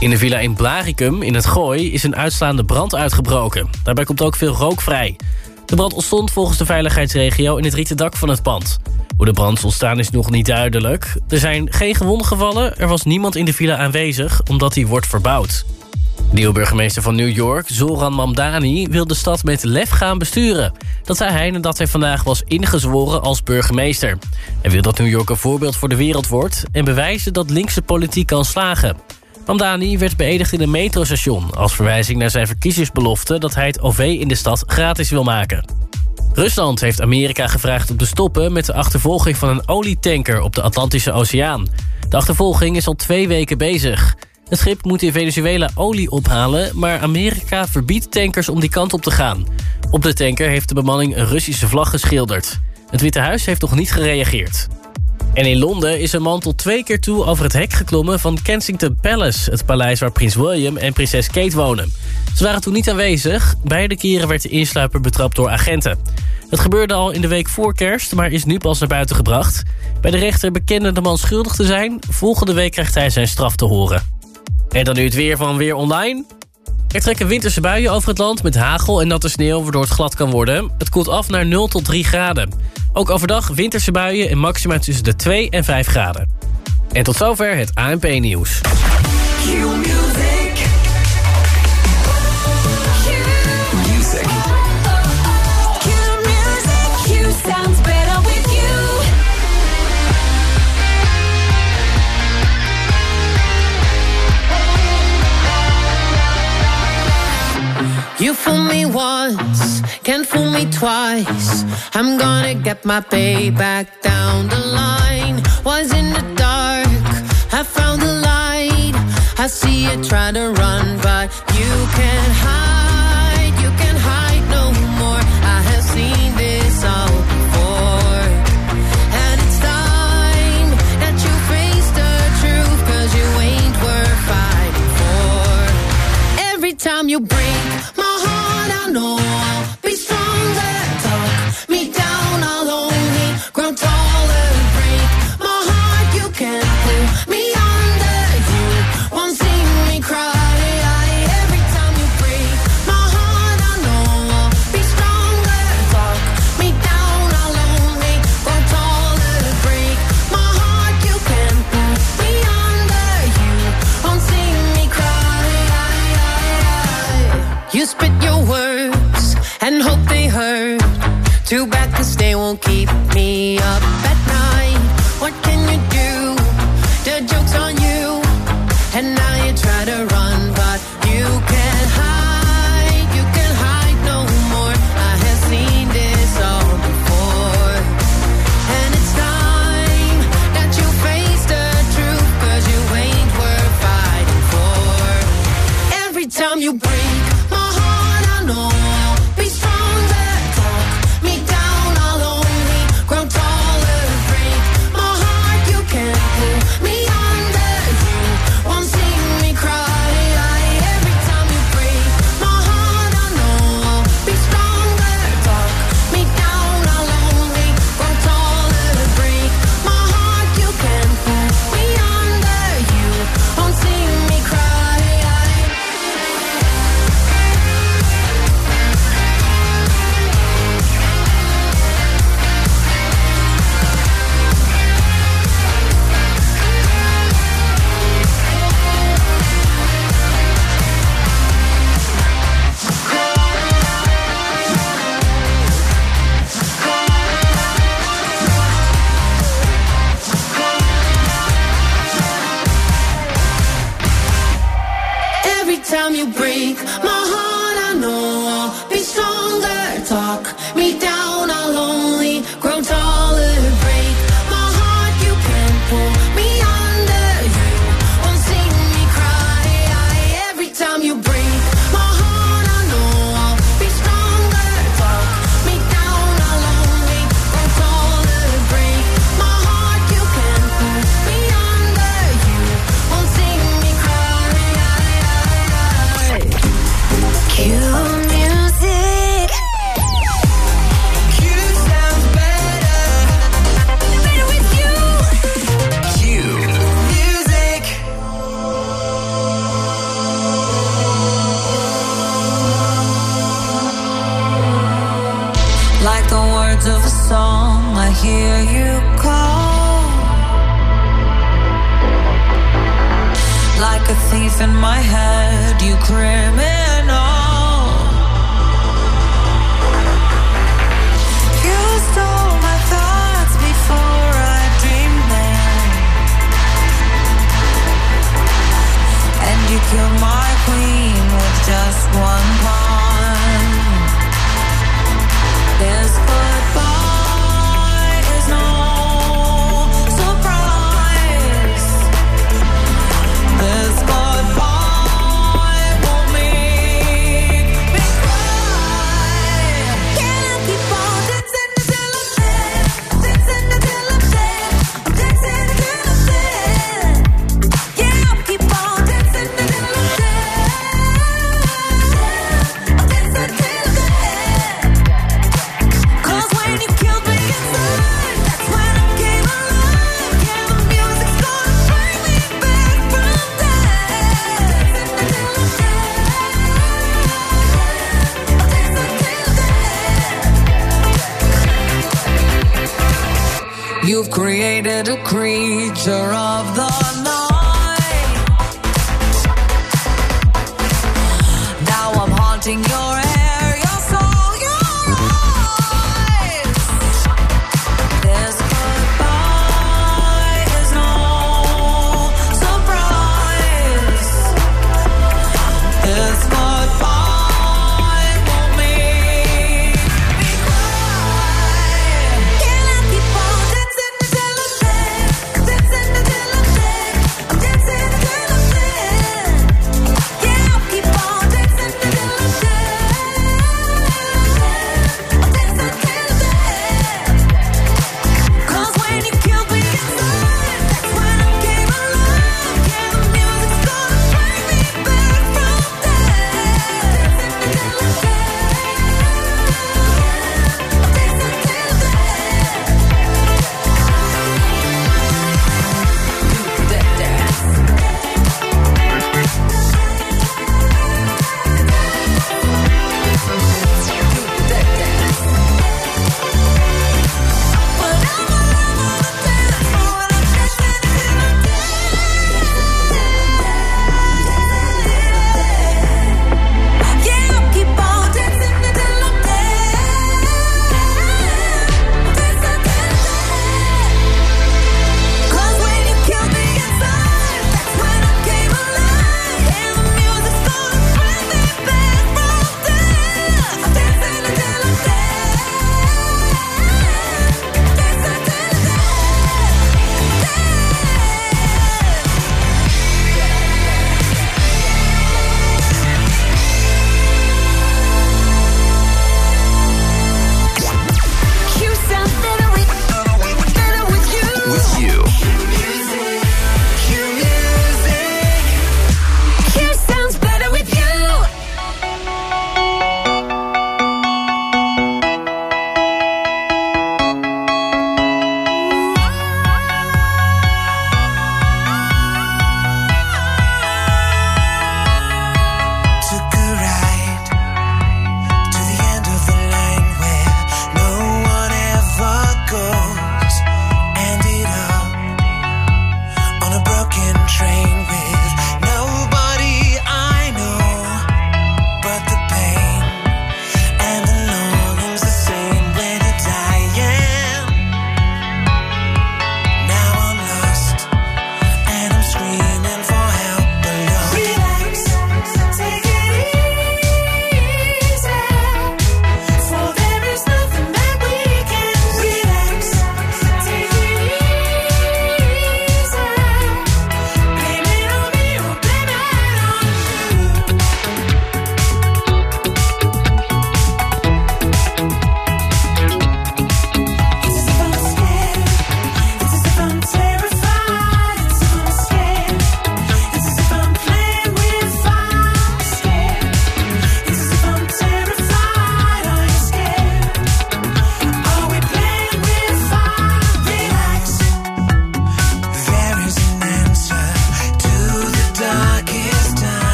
In de villa in Blaricum in het Gooi is een uitslaande brand uitgebroken. Daarbij komt ook veel rook vrij. De brand ontstond volgens de veiligheidsregio in het rieten dak van het pand. Hoe de brand is ontstaan is nog niet duidelijk. Er zijn geen gewonden gevallen, er was niemand in de villa aanwezig... omdat die wordt verbouwd. Nieuwe burgemeester van New York, Zoran Mamdani, wil de stad met lef gaan besturen. Dat zei hij nadat hij vandaag was ingezworen als burgemeester. Hij wil dat New York een voorbeeld voor de wereld wordt... en bewijzen dat linkse politiek kan slagen. Mamdani werd beëdigd in een metrostation... als verwijzing naar zijn verkiezingsbelofte... dat hij het OV in de stad gratis wil maken. Rusland heeft Amerika gevraagd om te stoppen... met de achtervolging van een olietanker op de Atlantische Oceaan. De achtervolging is al twee weken bezig... Het schip moet in Venezuela olie ophalen... maar Amerika verbiedt tankers om die kant op te gaan. Op de tanker heeft de bemanning een Russische vlag geschilderd. Het Witte Huis heeft nog niet gereageerd. En in Londen is een man tot twee keer toe over het hek geklommen... van Kensington Palace, het paleis waar prins William en prinses Kate wonen. Ze waren toen niet aanwezig. Beide keren werd de insluiper betrapt door agenten. Het gebeurde al in de week voor kerst, maar is nu pas naar buiten gebracht. Bij de rechter bekende de man schuldig te zijn. Volgende week krijgt hij zijn straf te horen. En dan nu het weer van Weer Online. Er trekken winterse buien over het land met hagel en natte sneeuw... waardoor het glad kan worden. Het koelt af naar 0 tot 3 graden. Ook overdag winterse buien en maxima tussen de 2 en 5 graden. En tot zover het ANP-nieuws. You fool me once, can't fool me twice. I'm gonna get my payback down the line. Was in the dark, I found the light. I see you try to run, but you can't hide, you can't hide no more. I have seen this all before. And it's time that you face the truth, you ain't worth fighting for. Every time you break know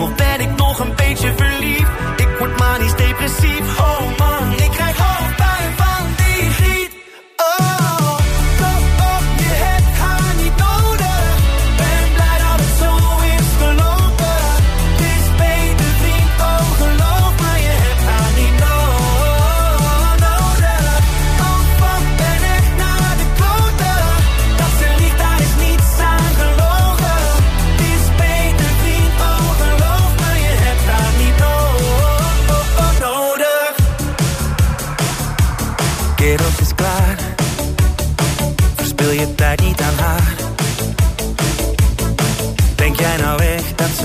of ben ik nog een beetje verliefd? Ik word maar niet depressief, oh man.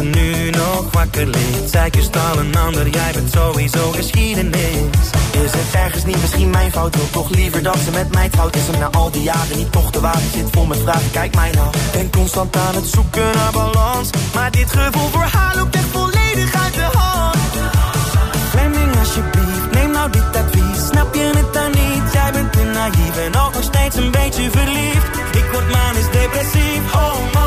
nu nog wakker ligt. Zij kust al een ander, jij bent sowieso geschiedenis. Is het ergens niet misschien mijn fout? Wil toch liever dat ze met mij trouwt? Is het na al die jaren niet toch de water zit vol met vragen? Kijk mij nou. Ben constant aan het zoeken naar balans. Maar dit gevoel voor haar loopt echt volledig uit de hand. Fleming alsjeblieft, neem nou dit advies. Snap je het dan niet? Jij bent te naïef en al nog steeds een beetje verliefd. Ik word man is depressief, oh man.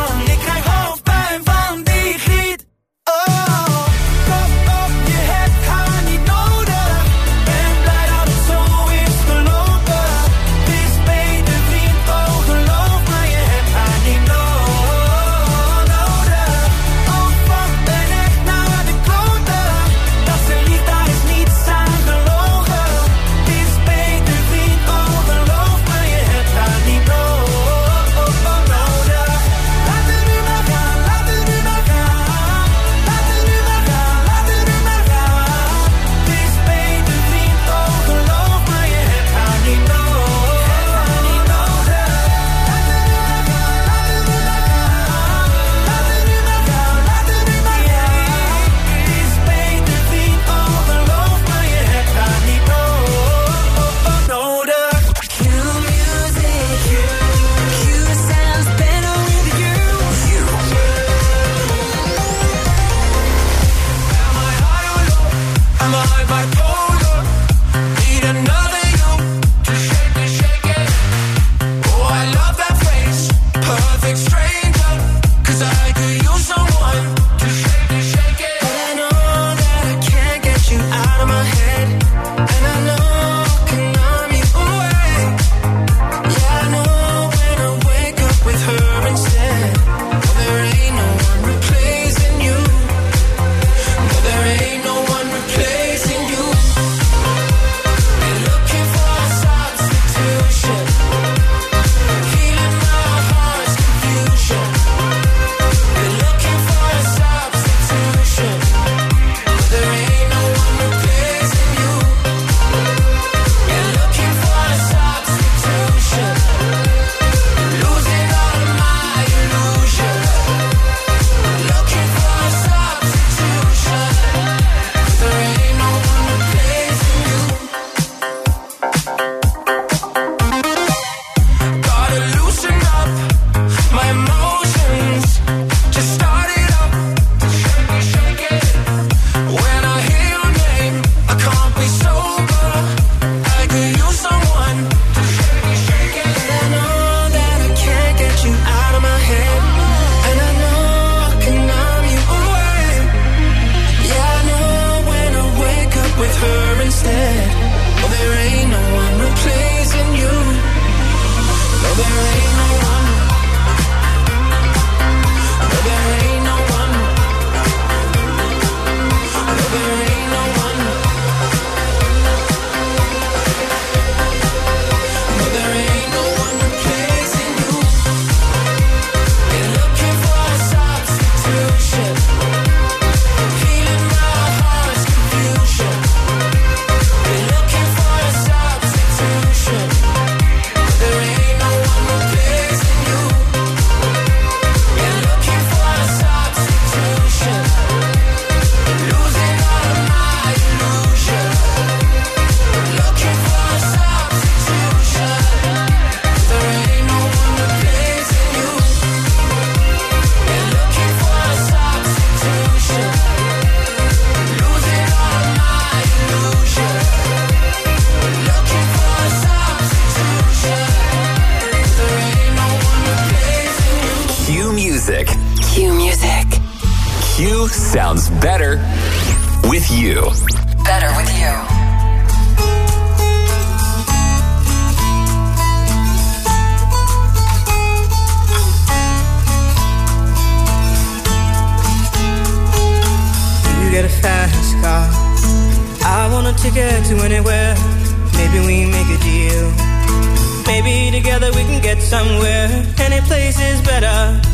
Sounds better with you. Better with you. You get a fast car. I want a ticket to anywhere. Maybe we make a deal. Maybe together we can get somewhere. Any place is better.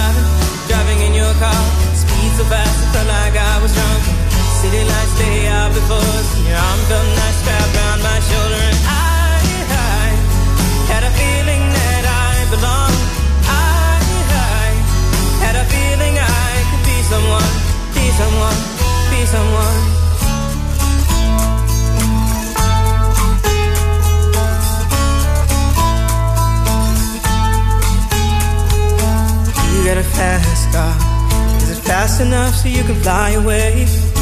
Your felt nice, my I, had a feeling that I belonged. I had a feeling I could be someone, be someone, be someone. You got a fast car. Is it fast enough so you can fly away?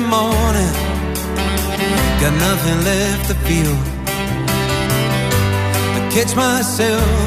morning. Got nothing left to feel. I catch myself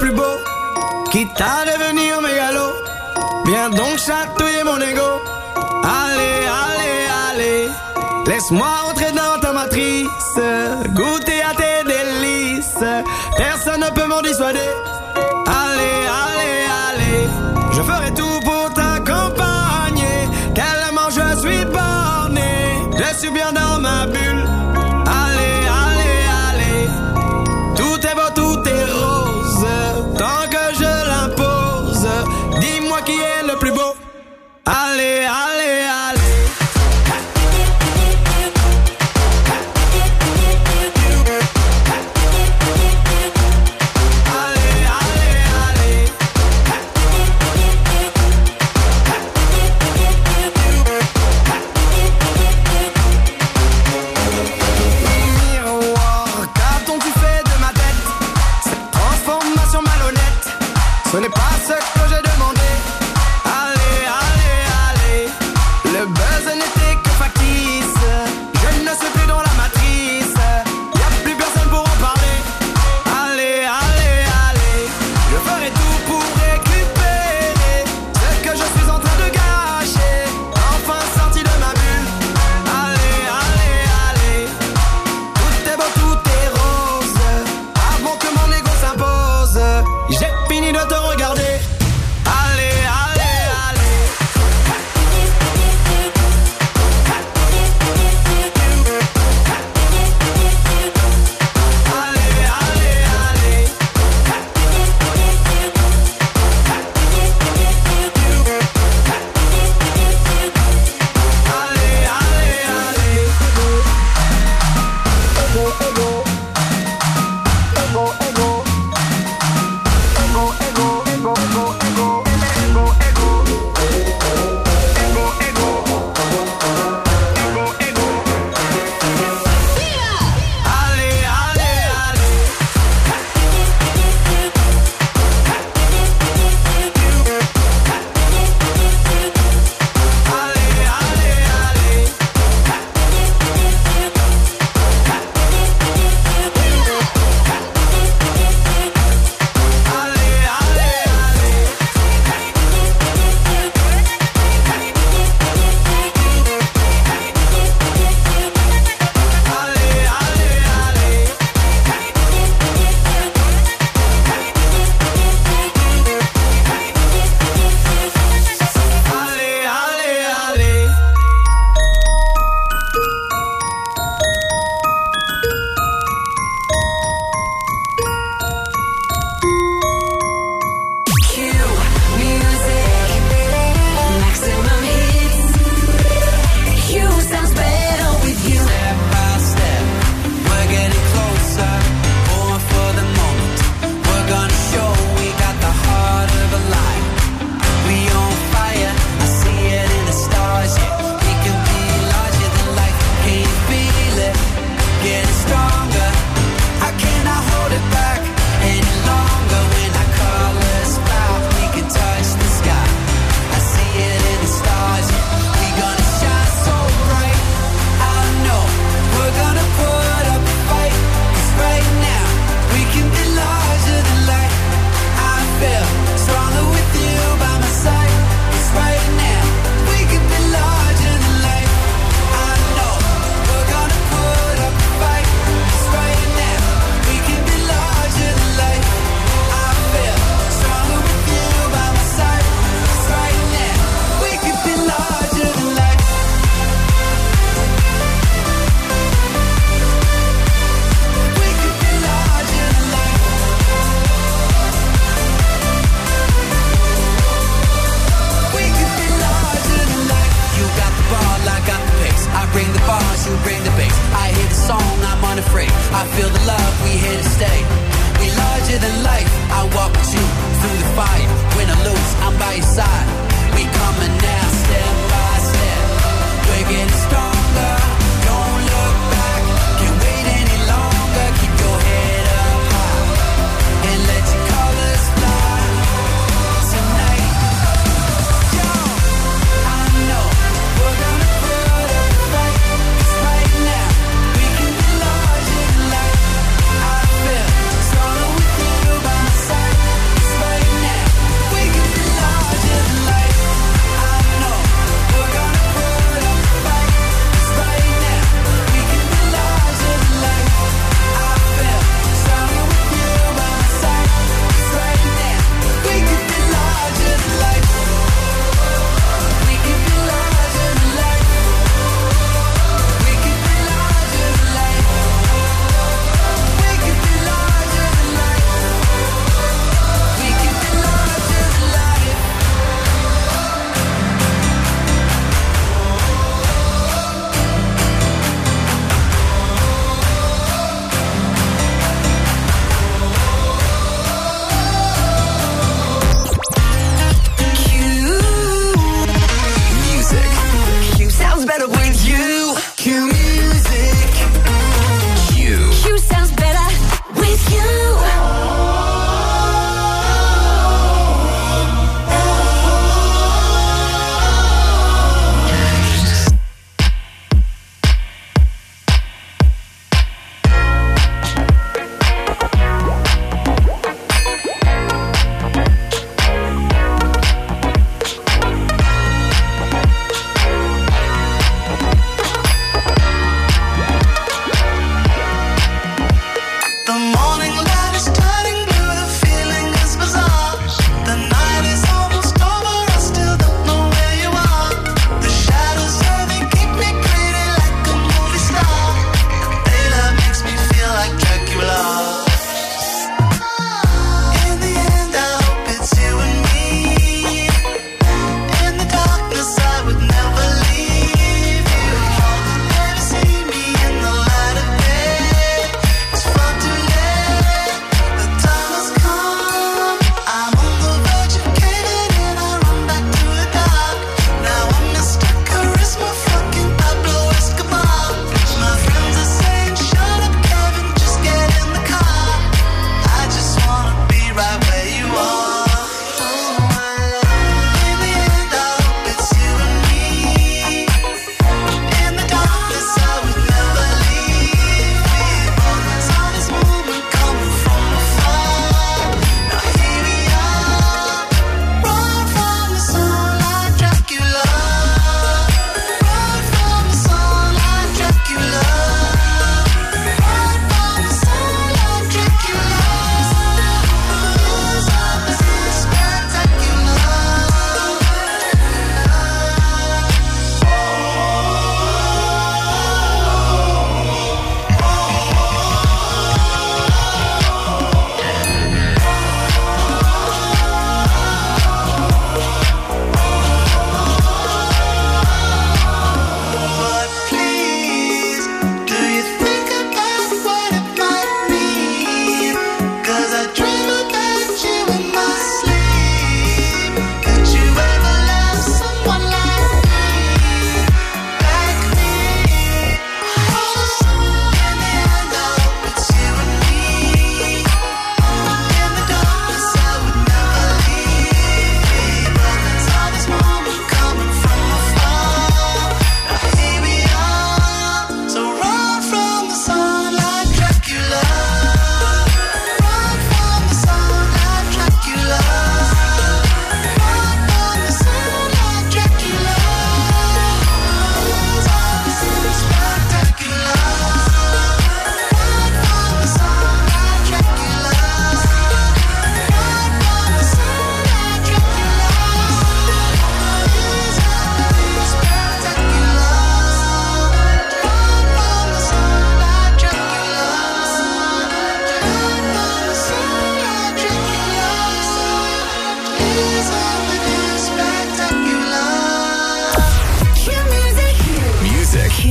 plus beau, quitte à devenir mégalo. Viens donc chatouiller mon ego. Allez, allez, allez, laisse-moi entrer dans ta matrice, goûter à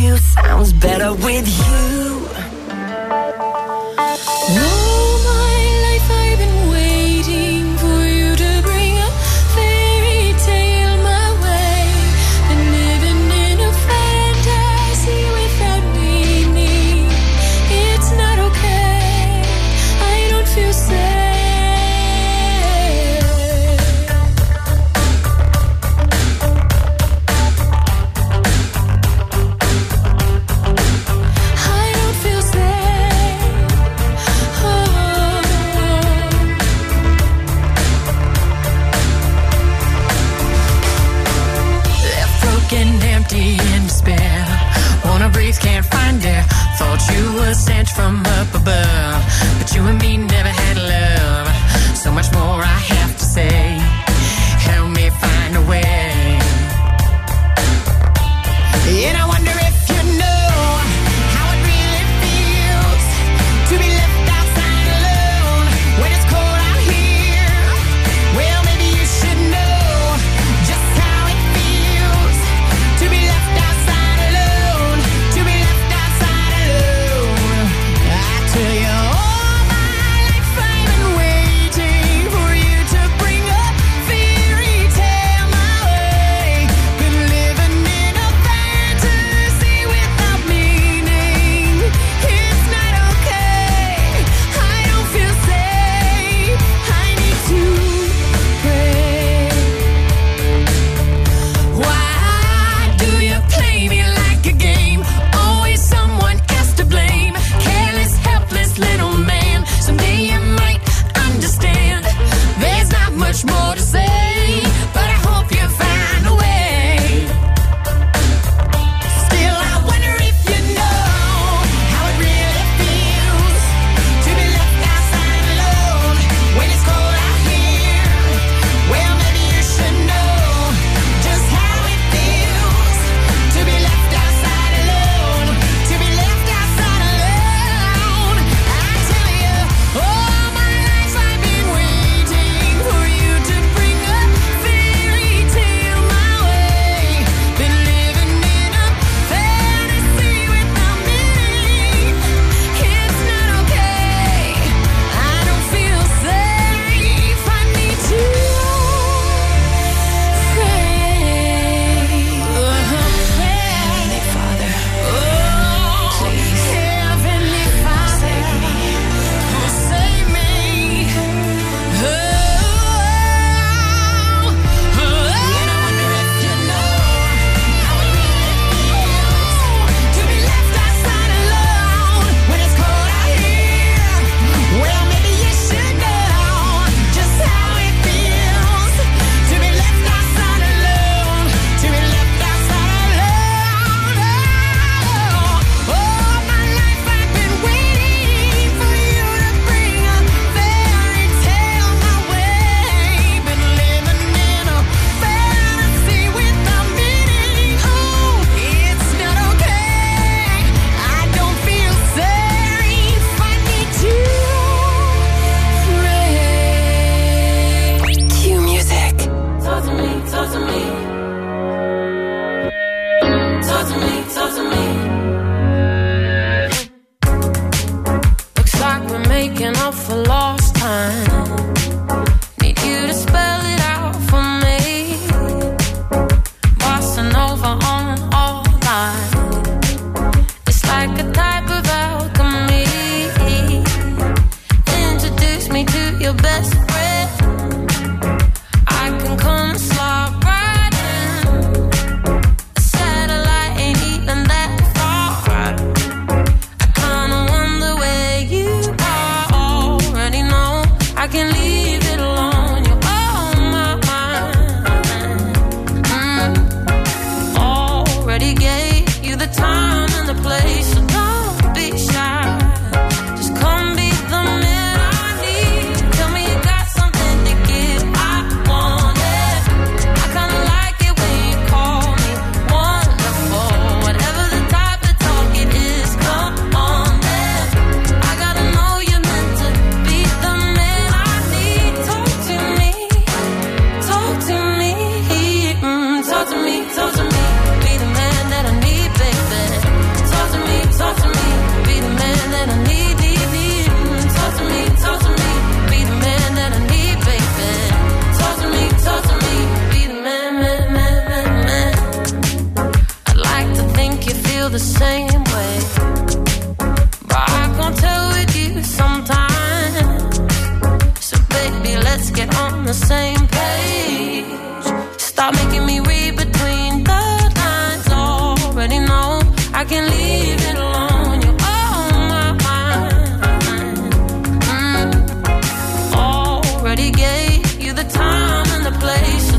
you sounds better with you. much more to say. Time and the place,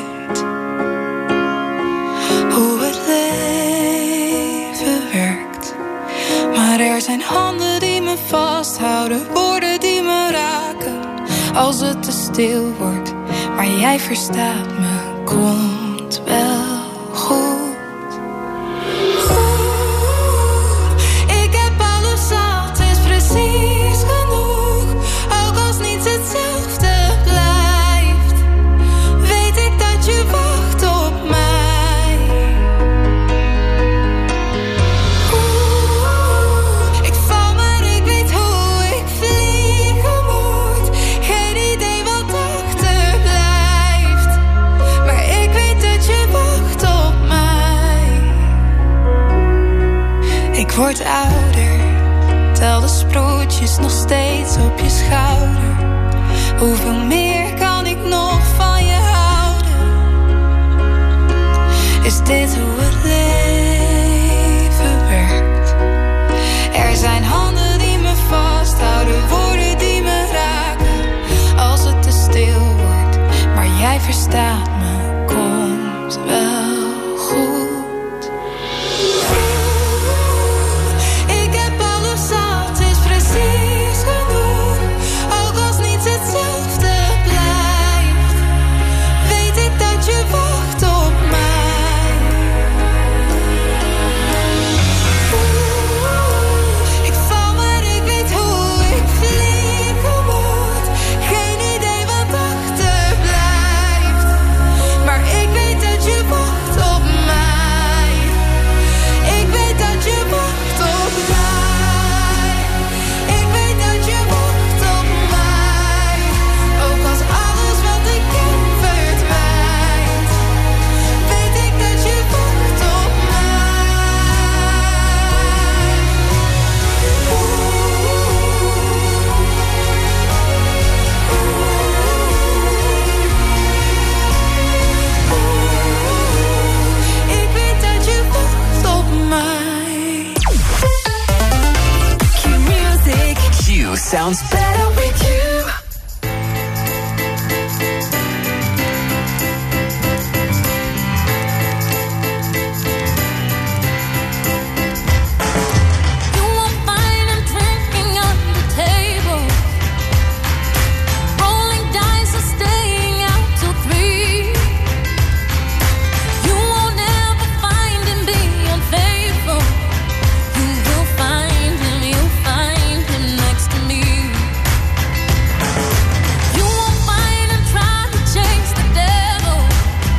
Er zijn handen die me vasthouden, woorden die me raken. Als het te stil wordt, maar jij verstaat me, komt wel sproetjes nog steeds op je schouder. Hoeveel meer kan ik nog van je houden? Is dit hoe het leven